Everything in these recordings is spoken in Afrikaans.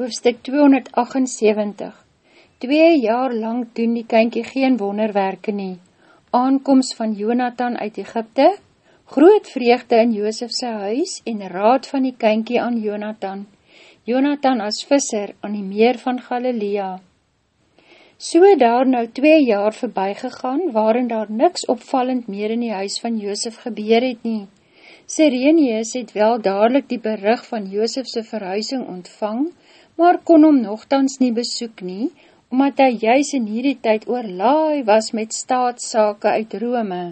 Hoofstuk 278 Twee jaar lang doen die kynkie geen wonderwerke nie. Aankomst van Jonathan uit Egypte, groot vreugde in Joosefse huis en raad van die kynkie aan Jonathan. Jonathan as visser aan die meer van Galilea. So daar nou twee jaar voorbij gegaan, waarin daar niks opvallend meer in die huis van Joosef gebeur het nie. Sirenius het wel dadelijk die berig van Joosefse verhuising ontvang, maar kon hom nogthans nie besoek nie, omdat hy juist in hierdie tyd oorlaai was met staatssake uit Rome.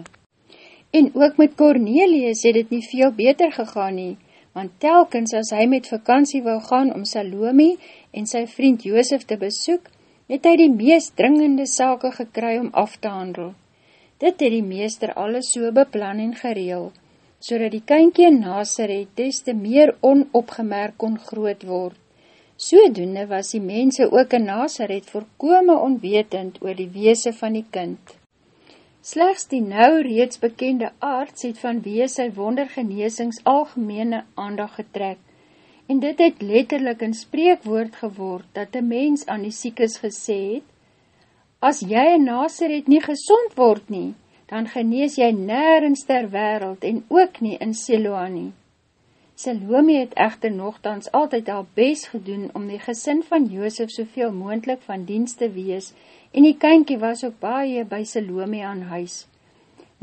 En ook met Cornelius het het nie veel beter gegaan nie, want telkens as hy met vakantie wil gaan om Salome en sy vriend Joosef te besoek, het hy die meest dringende sake gekry om af te handel. Dit het die meester alles so beplan en gereel, so dat die kynkie in Nazareth des te meer onopgemerk kon groot word. Sodoende was die mense ook in Nazareth voorkome onwetend oor die weese van die kind. Slechts die nou reeds bekende arts het van wees sy wondergeneesings algemene aandag getrek, en dit het letterlik in spreekwoord geword, dat die mens aan die siekes gesê het, As jy in Nazareth nie gezond word nie, dan genees jy nergens ter wereld en ook nie in Siloa nie. Salome het echter nogthans altyd al bes gedoen om die gesin van Joosef soveel moendlik van dienst te wees en die kynkie was ook baie by Salome aan huis.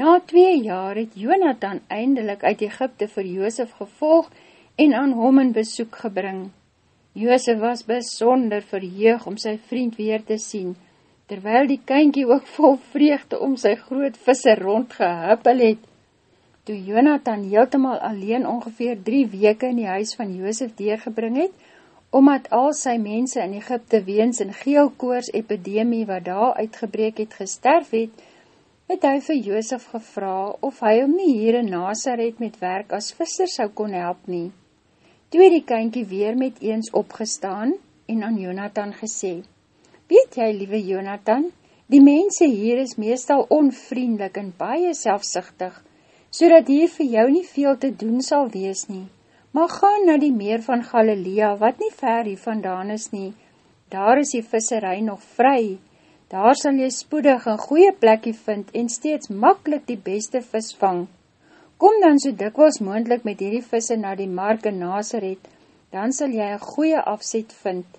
Na twee jaar het Jonathan eindelijk uit Egypte vir Joosef gevolg en aan hom in besoek gebring. Joosef was besonder verheug om sy vriend weer te sien, terwyl die kynkie ook vol vreugde om sy groot visse rondgehuppel het. Toe Jonathan heeltemal alleen ongeveer drie weke in die huis van Joosef deurgebring het, omdat al sy mense in Egypte weens in geelkoors epidemie wat daar uitgebreek het gesterf het, het hy vir Joosef gevra of hy om nie hier in Nazareth met werk as visser sou kon help nie. Toe die kynkie weer met eens opgestaan en aan Jonathan gesê, Weet jy, liewe Jonathan, die mense hier is meestal onvriendelik en baie selfsichtig, so dat hier vir jou nie veel te doen sal wees nie. Maar gaan na die meer van Galilea, wat nie ver hier vandaan is nie. Daar is die visserij nog vry. Daar sal jy spoedig een goeie plekkie vind en steeds makkelijk die beste vis vang. Kom dan so dikwels moendlik met hierdie visse na die mark in Nazareth, dan sal jy een goeie afzet vind.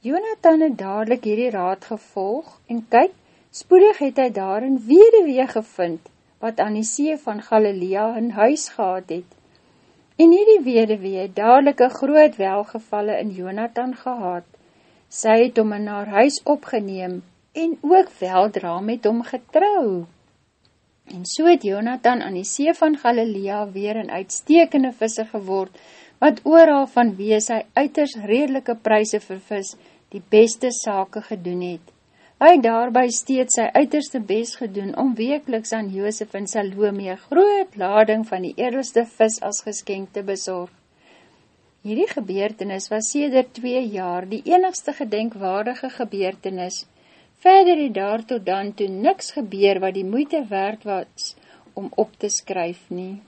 Jonathan het dadelijk hierdie raad gevolg en kyk, spoedig het hy daarin wederwee gevind, wat aan die see van Galilea in huis gehad het. En hierdie wederwee dadelijk een groot welgevalle in Jonathan gehad. Sy het om in haar huis opgeneem en ook weldra met hom getrou. En so het Jonathan aan die see van Galilea weer een uitstekende visser geword, wat ooral van wees hy uiters redelike prijse vir vis die beste sake gedoen het. Hy daarby steeds sy uiterste bes gedoen om wekeliks aan Joosef en Salome groot lading van die edelste vis as geskenk te bezorg. Hierdie gebeurtenis was sêder twee jaar die enigste gedenkwaardige gebeurtenis. Verder het daar tot dan toe niks gebeur wat die moeite werd was om op te skryf nie.